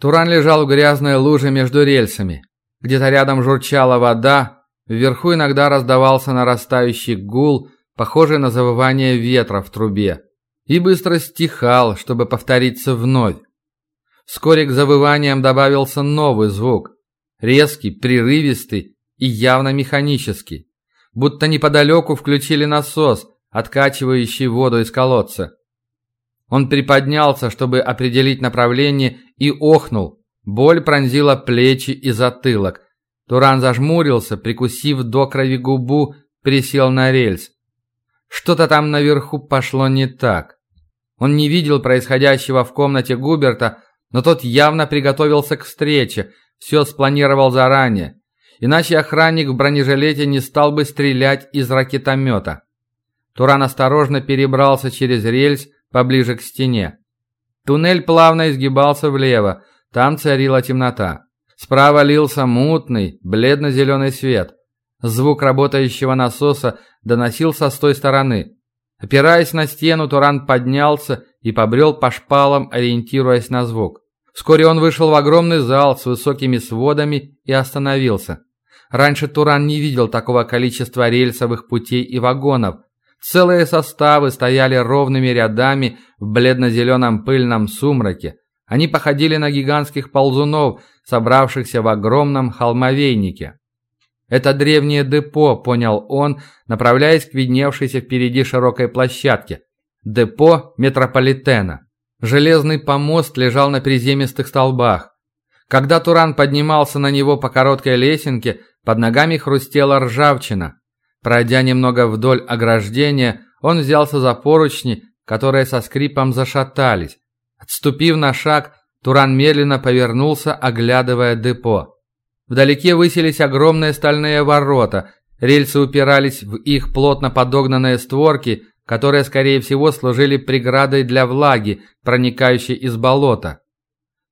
Туран лежал в грязной луже между рельсами. Где-то рядом журчала вода, вверху иногда раздавался нарастающий гул, похожий на завывание ветра в трубе, и быстро стихал, чтобы повториться вновь. Вскоре к завываниям добавился новый звук, резкий, прерывистый и явно механический, будто неподалеку включили насос, откачивающий воду из колодца. Он приподнялся, чтобы определить направление, и охнул. Боль пронзила плечи и затылок. Туран зажмурился, прикусив до крови губу, присел на рельс. Что-то там наверху пошло не так. Он не видел происходящего в комнате Губерта, но тот явно приготовился к встрече, все спланировал заранее. Иначе охранник в бронежилете не стал бы стрелять из ракетомета. Туран осторожно перебрался через рельс, поближе к стене. Туннель плавно изгибался влево, там царила темнота. Справа лился мутный, бледно-зеленый свет. Звук работающего насоса доносился с той стороны. Опираясь на стену, Туран поднялся и побрел по шпалам, ориентируясь на звук. Вскоре он вышел в огромный зал с высокими сводами и остановился. Раньше Туран не видел такого количества рельсовых путей и вагонов, Целые составы стояли ровными рядами в бледно-зеленом пыльном сумраке. Они походили на гигантских ползунов, собравшихся в огромном холмовейнике. «Это древнее депо», — понял он, направляясь к видневшейся впереди широкой площадке. Депо метрополитена. Железный помост лежал на приземистых столбах. Когда Туран поднимался на него по короткой лесенке, под ногами хрустела ржавчина. Пройдя немного вдоль ограждения, он взялся за поручни, которые со скрипом зашатались. Отступив на шаг, Туран медленно повернулся, оглядывая депо. Вдалеке высились огромные стальные ворота, рельсы упирались в их плотно подогнанные створки, которые, скорее всего, служили преградой для влаги, проникающей из болота.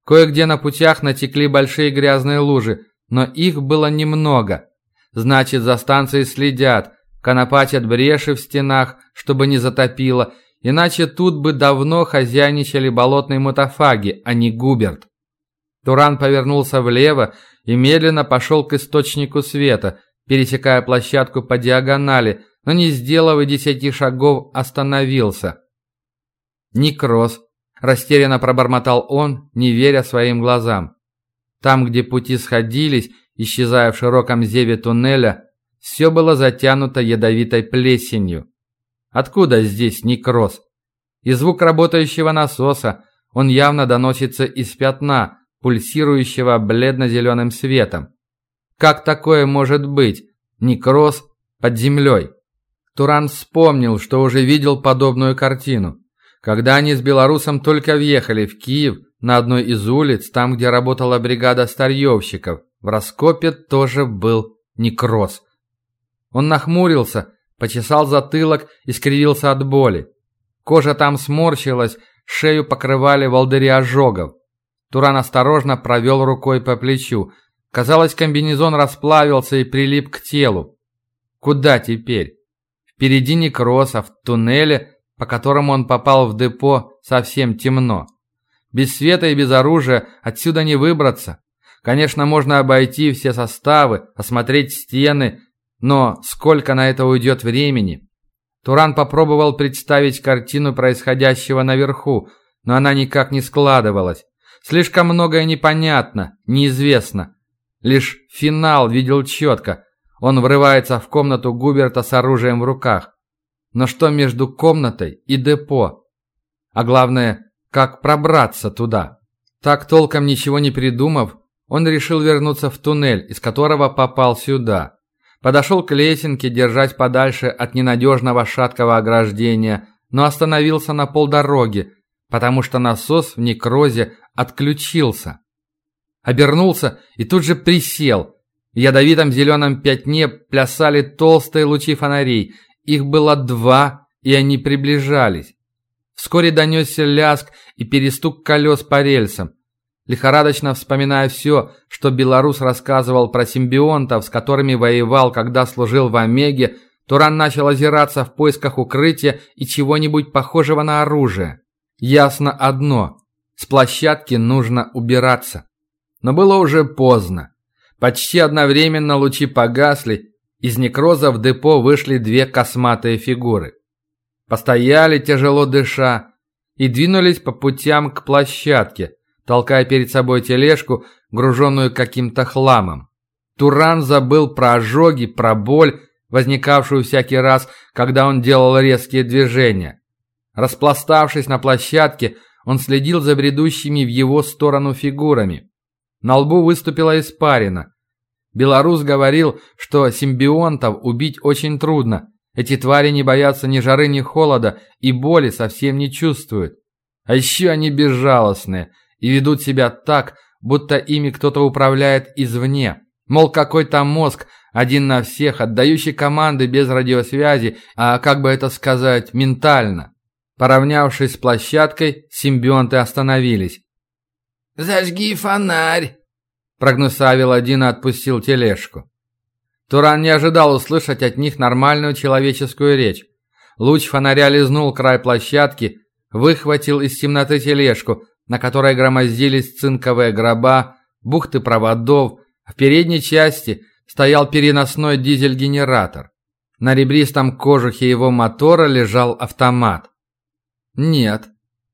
Кое-где на путях натекли большие грязные лужи, но их было немного. Значит, за станцией следят, конопатят бреши в стенах, чтобы не затопило, иначе тут бы давно хозяйничали болотные мотофаги, а не Губерт. Туран повернулся влево и медленно пошел к источнику света, пересекая площадку по диагонали, но не сделав и десяти шагов, остановился. «Некроз», – растерянно пробормотал он, не веря своим глазам. Там, где пути сходились, исчезая в широком зеве туннеля, все было затянуто ядовитой плесенью. Откуда здесь некроз? И звук работающего насоса, он явно доносится из пятна, пульсирующего бледно-зеленым светом. Как такое может быть? Некроз под землей. Туран вспомнил, что уже видел подобную картину. Когда они с белорусом только въехали в Киев, на одной из улиц, там, где работала бригада старьевщиков, в раскопе тоже был некроз. Он нахмурился, почесал затылок и скривился от боли. Кожа там сморщилась, шею покрывали волдыри ожогов. Туран осторожно провел рукой по плечу. Казалось, комбинезон расплавился и прилип к телу. Куда теперь? Впереди некроз, а в туннеле, по которому он попал в депо, совсем темно. Без света и без оружия отсюда не выбраться. Конечно, можно обойти все составы, осмотреть стены, но сколько на это уйдет времени? Туран попробовал представить картину происходящего наверху, но она никак не складывалась. Слишком многое непонятно, неизвестно. Лишь финал видел четко. Он врывается в комнату Губерта с оружием в руках. Но что между комнатой и депо? А главное, как пробраться туда? Так толком ничего не придумав, он решил вернуться в туннель, из которого попал сюда. Подошел к лесенке, держась подальше от ненадежного шаткого ограждения, но остановился на полдороги, потому что насос в некрозе отключился. Обернулся и тут же присел. В ядовитом зеленом пятне плясали толстые лучи фонарей. Их было два, и они приближались. Вскоре донесся ляск и перестук колес по рельсам. Лихорадочно вспоминая все, что белорус рассказывал про симбионтов, с которыми воевал, когда служил в Омеге, Туран начал озираться в поисках укрытия и чего-нибудь похожего на оружие. Ясно одно. С площадки нужно убираться. Но было уже поздно. Почти одновременно лучи погасли, из некроза в депо вышли две косматые фигуры. Постояли, тяжело дыша, и двинулись по путям к площадке, толкая перед собой тележку, груженную каким-то хламом. Туран забыл про ожоги, про боль, возникавшую всякий раз, когда он делал резкие движения. Распластавшись на площадке, он следил за бредущими в его сторону фигурами. На лбу выступила испарина. Белорус говорил, что симбионтов убить очень трудно. Эти твари не боятся ни жары, ни холода и боли совсем не чувствуют. А еще они безжалостные и ведут себя так, будто ими кто-то управляет извне. Мол, какой-то мозг, один на всех, отдающий команды без радиосвязи, а как бы это сказать, ментально. Поравнявшись с площадкой, симбионты остановились. «Зажги фонарь!» Прогнусавил один и отпустил тележку. Туран не ожидал услышать от них нормальную человеческую речь. Луч фонаря лизнул край площадки, выхватил из темноты тележку, на которой громоздились цинковые гроба, бухты проводов, в передней части стоял переносной дизель-генератор. На ребристом кожухе его мотора лежал автомат. «Нет,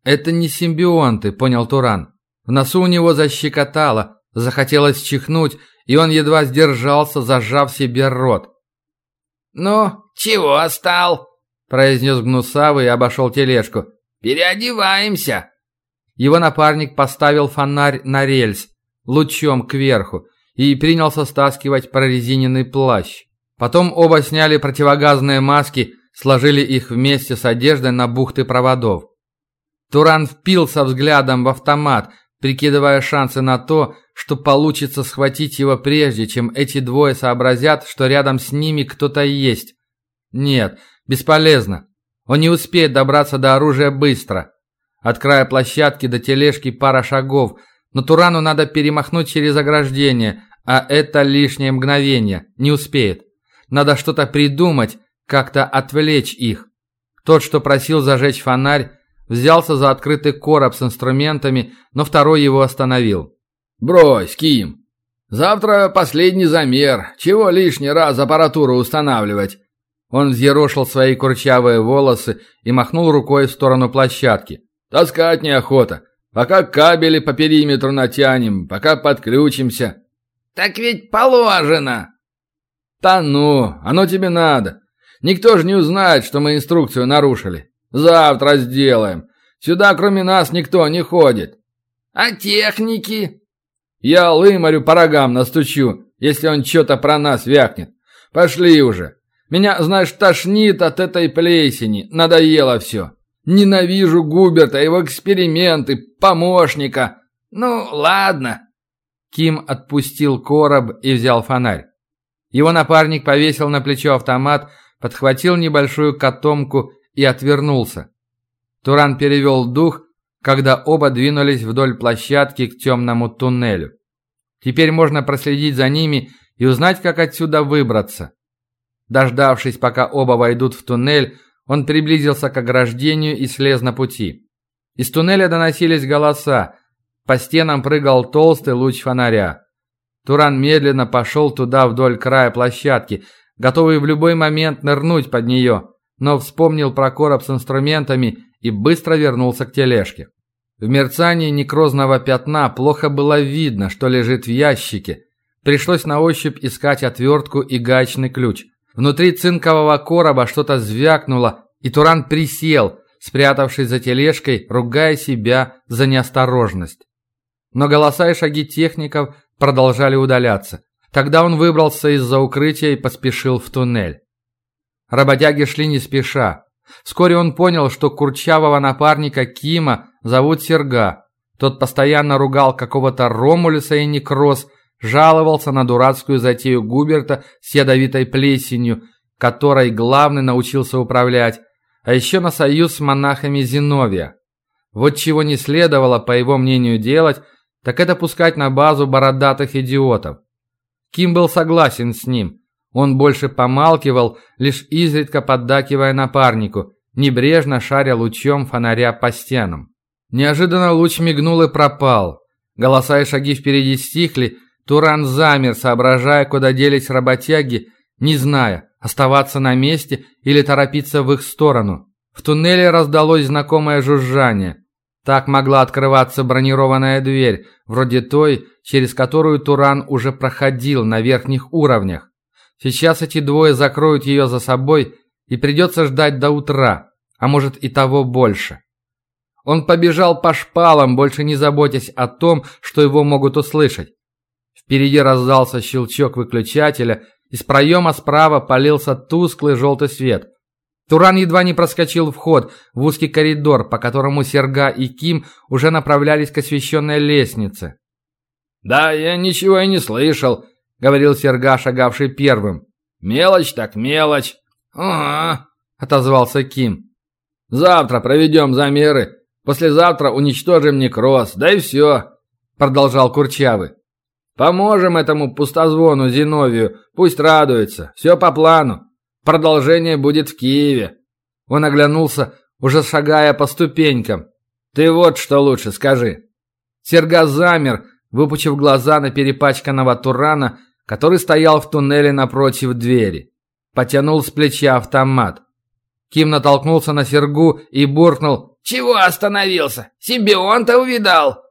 это не симбионты», — понял Туран. В носу у него защекотало, захотелось чихнуть, и он едва сдержался, зажав себе рот. «Ну, чего стал?» – произнес Гнусавый и обошел тележку. «Переодеваемся!» Его напарник поставил фонарь на рельс, лучом кверху, и принялся стаскивать прорезиненный плащ. Потом оба сняли противогазные маски – сложили их вместе с одеждой на бухты проводов. Туран впился взглядом в автомат, прикидывая шансы на то, что получится схватить его прежде, чем эти двое сообразят, что рядом с ними кто-то есть. Нет, бесполезно. Он не успеет добраться до оружия быстро. От края площадки до тележки пара шагов, но Турану надо перемахнуть через ограждение, а это лишнее мгновение, не успеет. Надо что-то придумать, как-то отвлечь их. Тот, что просил зажечь фонарь, взялся за открытый короб с инструментами, но второй его остановил. «Брось, Ким. Завтра последний замер. Чего лишний раз аппаратуру устанавливать?» Он взъерошил свои курчавые волосы и махнул рукой в сторону площадки. «Таскать неохота. Пока кабели по периметру натянем, пока подключимся». «Так ведь положено!» «Да ну, оно тебе надо. Никто же не узнает, что мы инструкцию нарушили. Завтра сделаем. Сюда кроме нас никто не ходит. А техники? Я лымарю по рогам настучу, если он что-то про нас вякнет. Пошли уже. Меня, знаешь, тошнит от этой плесени. Надоело все. Ненавижу Губерта, его эксперименты, помощника. Ну, ладно. Ким отпустил короб и взял фонарь. Его напарник повесил на плечо автомат, подхватил небольшую котомку и отвернулся. Туран перевел дух, когда оба двинулись вдоль площадки к темному туннелю. Теперь можно проследить за ними и узнать, как отсюда выбраться. Дождавшись, пока оба войдут в туннель, он приблизился к ограждению и слез на пути. Из туннеля доносились голоса. По стенам прыгал толстый луч фонаря. Туран медленно пошел туда вдоль края площадки, готовый в любой момент нырнуть под нее, но вспомнил про короб с инструментами и быстро вернулся к тележке. В мерцании некрозного пятна плохо было видно, что лежит в ящике. Пришлось на ощупь искать отвертку и гаечный ключ. Внутри цинкового короба что-то звякнуло, и Туран присел, спрятавшись за тележкой, ругая себя за неосторожность. Но голоса и шаги техников продолжали удаляться. Тогда он выбрался из-за укрытия и поспешил в туннель. Работяги шли не спеша. Вскоре он понял, что курчавого напарника Кима зовут Серга. Тот постоянно ругал какого-то Ромулюса и Некроз, жаловался на дурацкую затею Губерта с ядовитой плесенью, которой главный научился управлять, а еще на союз с монахами Зиновия. Вот чего не следовало, по его мнению, делать, так это пускать на базу бородатых идиотов. Ким был согласен с ним. Он больше помалкивал, лишь изредка поддакивая напарнику, небрежно шаря лучом фонаря по стенам. Неожиданно луч мигнул и пропал. Голоса и шаги впереди стихли, Туран замер, соображая, куда делись работяги, не зная, оставаться на месте или торопиться в их сторону. В туннеле раздалось знакомое жужжание. Так могла открываться бронированная дверь, вроде той, через которую Туран уже проходил на верхних уровнях. Сейчас эти двое закроют ее за собой, и придется ждать до утра, а может и того больше. Он побежал по шпалам, больше не заботясь о том, что его могут услышать. Впереди раздался щелчок выключателя, из проема справа полился тусклый желтый свет. Туран едва не проскочил вход в узкий коридор, по которому Серга и Ким уже направлялись к освещенной лестнице. «Да, я ничего и не слышал», — говорил Серга, шагавший первым. «Мелочь так мелочь». «Ага», — отозвался Ким. «Завтра проведем замеры. Послезавтра уничтожим некроз. Да и все», — продолжал Курчавый. «Поможем этому пустозвону Зиновию. Пусть радуется. Все по плану. Продолжение будет в Киеве». Он оглянулся, уже шагая по ступенькам. «Ты вот что лучше скажи». Серга замер, выпучив глаза на перепачканного Турана, который стоял в туннеле напротив двери. Потянул с плеча автомат. Ким натолкнулся на Сергу и буркнул «Чего остановился? Симбионта увидал?»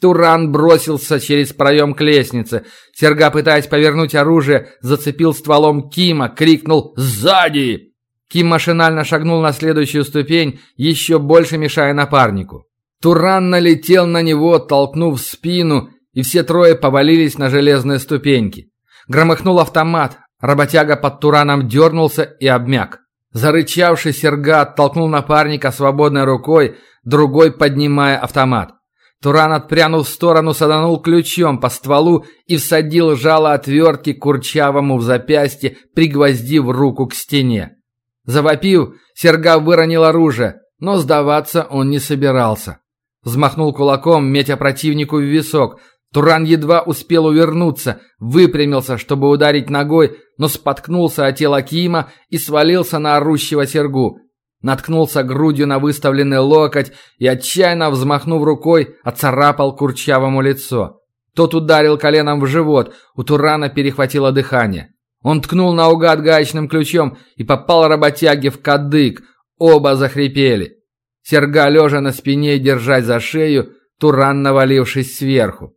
Туран бросился через проем к лестнице. Серга, пытаясь повернуть оружие, зацепил стволом Кима, крикнул «Сзади!». Ким машинально шагнул на следующую ступень, еще больше мешая напарнику. Туран налетел на него, толкнув спину, и все трое повалились на железные ступеньки. Громыхнул автомат, работяга под Тураном дернулся и обмяк. Зарычавший Серга оттолкнул напарника свободной рукой, другой поднимая автомат. Туран, отпрянув в сторону, саданул ключом по стволу и всадил жало отвертки Курчавому в запястье, пригвоздив руку к стене. Завопив, Серга выронил оружие, но сдаваться он не собирался. Взмахнул кулаком, метя противнику в висок. Туран едва успел увернуться, выпрямился, чтобы ударить ногой, но споткнулся о тело Кима и свалился на орущего Сергу. Наткнулся грудью на выставленный локоть и, отчаянно взмахнув рукой, оцарапал курчавому лицо. Тот ударил коленом в живот, у Турана перехватило дыхание. Он ткнул наугад гаечным ключом и попал работяге в кадык. Оба захрипели. Серга, лежа на спине держать за шею, Туран навалившись сверху.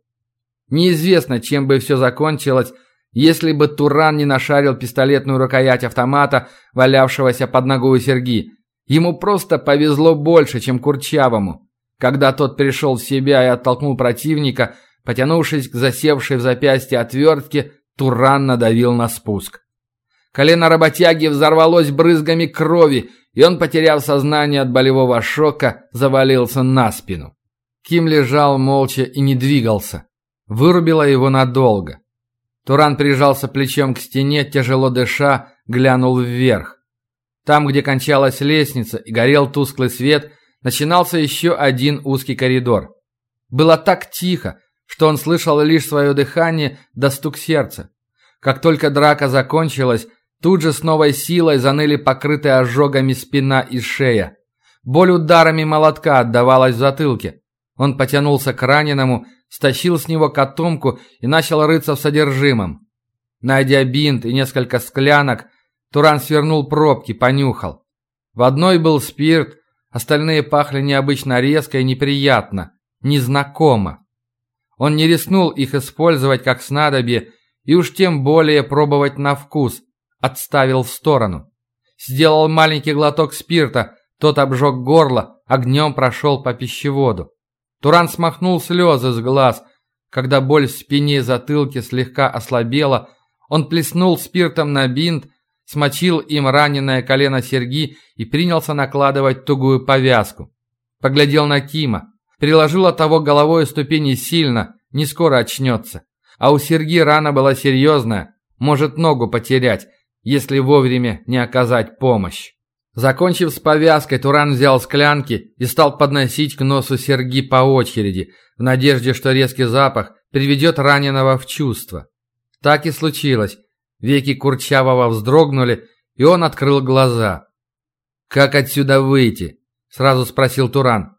Неизвестно, чем бы все закончилось, если бы Туран не нашарил пистолетную рукоять автомата, валявшегося под ногой Серги. Ему просто повезло больше, чем Курчавому. Когда тот пришел в себя и оттолкнул противника, потянувшись к засевшей в запястье отвертке, Туран надавил на спуск. Колено работяги взорвалось брызгами крови, и он, потеряв сознание от болевого шока, завалился на спину. Ким лежал молча и не двигался. Вырубило его надолго. Туран прижался плечом к стене, тяжело дыша, глянул вверх. Там, где кончалась лестница и горел тусклый свет, начинался еще один узкий коридор. Было так тихо, что он слышал лишь свое дыхание да стук сердца. Как только драка закончилась, тут же с новой силой заныли покрытые ожогами спина и шея. Боль ударами молотка отдавалась в затылке. Он потянулся к раненому, стащил с него котомку и начал рыться в содержимом. Найдя бинт и несколько склянок, Туран свернул пробки, понюхал. В одной был спирт, остальные пахли необычно резко и неприятно, незнакомо. Он не рискнул их использовать как снадобье и уж тем более пробовать на вкус, отставил в сторону. Сделал маленький глоток спирта, тот обжег горло, огнем прошел по пищеводу. Туран смахнул слезы с глаз. Когда боль в спине и затылке слегка ослабела, он плеснул спиртом на бинт смочил им раненое колено Серги и принялся накладывать тугую повязку. Поглядел на Кима. Приложил от того головой ступени сильно, не скоро очнется. А у Серги рана была серьезная, может ногу потерять, если вовремя не оказать помощь. Закончив с повязкой, Туран взял склянки и стал подносить к носу Серги по очереди, в надежде, что резкий запах приведет раненого в чувство. Так и случилось. Веки Курчавого вздрогнули, и он открыл глаза. «Как отсюда выйти?» – сразу спросил Туран.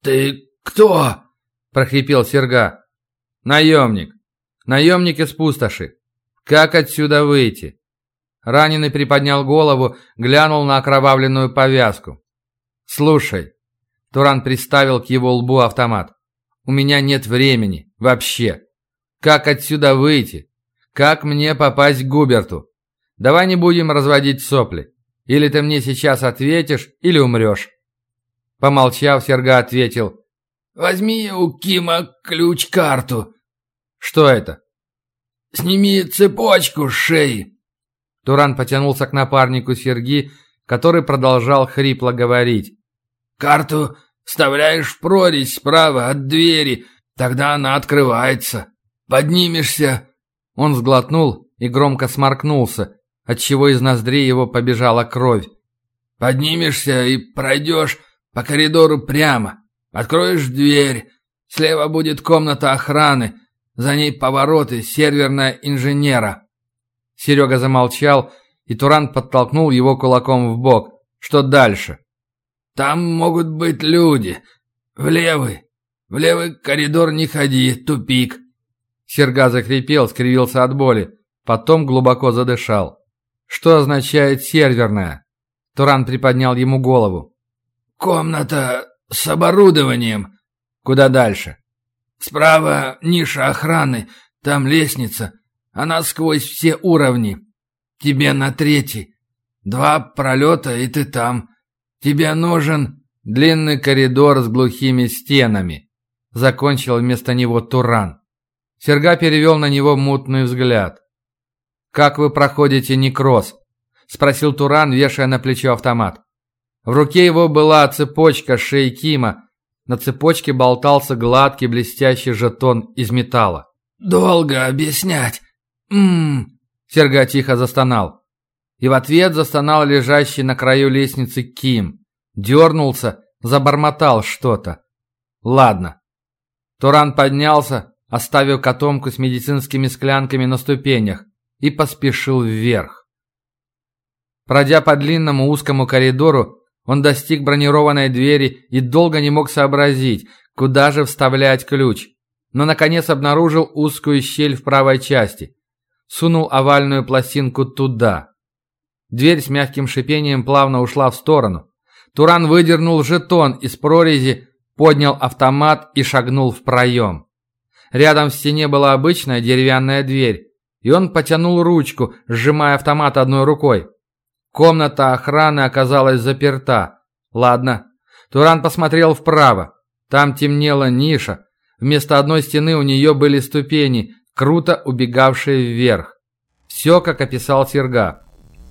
«Ты кто?» – прохрипел Серга. «Наемник. Наемник из пустоши. Как отсюда выйти?» Раненый приподнял голову, глянул на окровавленную повязку. «Слушай». Туран приставил к его лбу автомат. «У меня нет времени. Вообще. Как отсюда выйти? Как мне попасть к Губерту? Давай не будем разводить сопли. Или ты мне сейчас ответишь, или умрешь». Помолчав, Серга ответил. «Возьми у Кима ключ-карту». «Что это?» «Сними цепочку с шеи». Туран потянулся к напарнику Серги, который продолжал хрипло говорить. «Карту вставляешь в прорезь справа от двери, тогда она открывается. Поднимешься». Он сглотнул и громко сморкнулся, отчего из ноздрей его побежала кровь. «Поднимешься и пройдешь по коридору прямо. Откроешь дверь. Слева будет комната охраны. За ней повороты серверная инженера». Серега замолчал, и Туран подтолкнул его кулаком в бок. «Что дальше?» «Там могут быть люди. В левый. В левый коридор не ходи, тупик». Серга закрепел, скривился от боли. Потом глубоко задышал. «Что означает серверная?» Туран приподнял ему голову. «Комната с оборудованием». «Куда дальше?» «Справа ниша охраны, там лестница. Она сквозь все уровни. Тебе на третий. Два пролета, и ты там. Тебе нужен...» «Длинный коридор с глухими стенами», — закончил вместо него Туран. Серга перевел на него мутный взгляд. «Как вы проходите некроз?» — спросил Туран, вешая на плечо автомат. В руке его была цепочка шеи Кима. На цепочке болтался гладкий блестящий жетон из металла. «Долго объяснять. Ммм...» Серга тихо застонал. И в ответ застонал лежащий на краю лестницы Ким. Дернулся, забормотал что-то. «Ладно». Туран поднялся, оставив котомку с медицинскими склянками на ступенях, и поспешил вверх. Пройдя по длинному узкому коридору, он достиг бронированной двери и долго не мог сообразить, куда же вставлять ключ, но наконец обнаружил узкую щель в правой части. Сунул овальную пластинку туда. Дверь с мягким шипением плавно ушла в сторону. Туран выдернул жетон из прорези, поднял автомат и шагнул в проем. Рядом в стене была обычная деревянная дверь, и он потянул ручку, сжимая автомат одной рукой. Комната охраны оказалась заперта. Ладно. Туран посмотрел вправо. Там темнела ниша. Вместо одной стены у нее были ступени, круто убегавшие вверх. Все, как описал Серга.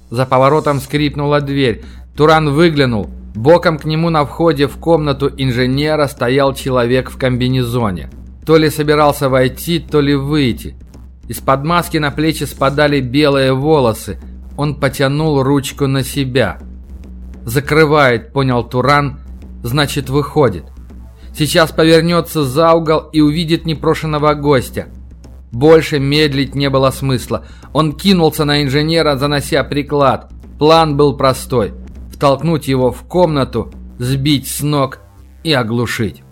За поворотом скрипнула дверь. Туран выглянул. Боком к нему на входе в комнату инженера стоял человек в комбинезоне. То ли собирался войти, то ли выйти. Из-под маски на плечи спадали белые волосы. Он потянул ручку на себя. «Закрывает», — понял Туран, — «значит, выходит». Сейчас повернется за угол и увидит непрошенного гостя. Больше медлить не было смысла. Он кинулся на инженера, занося приклад. План был простой. Втолкнуть его в комнату, сбить с ног и оглушить.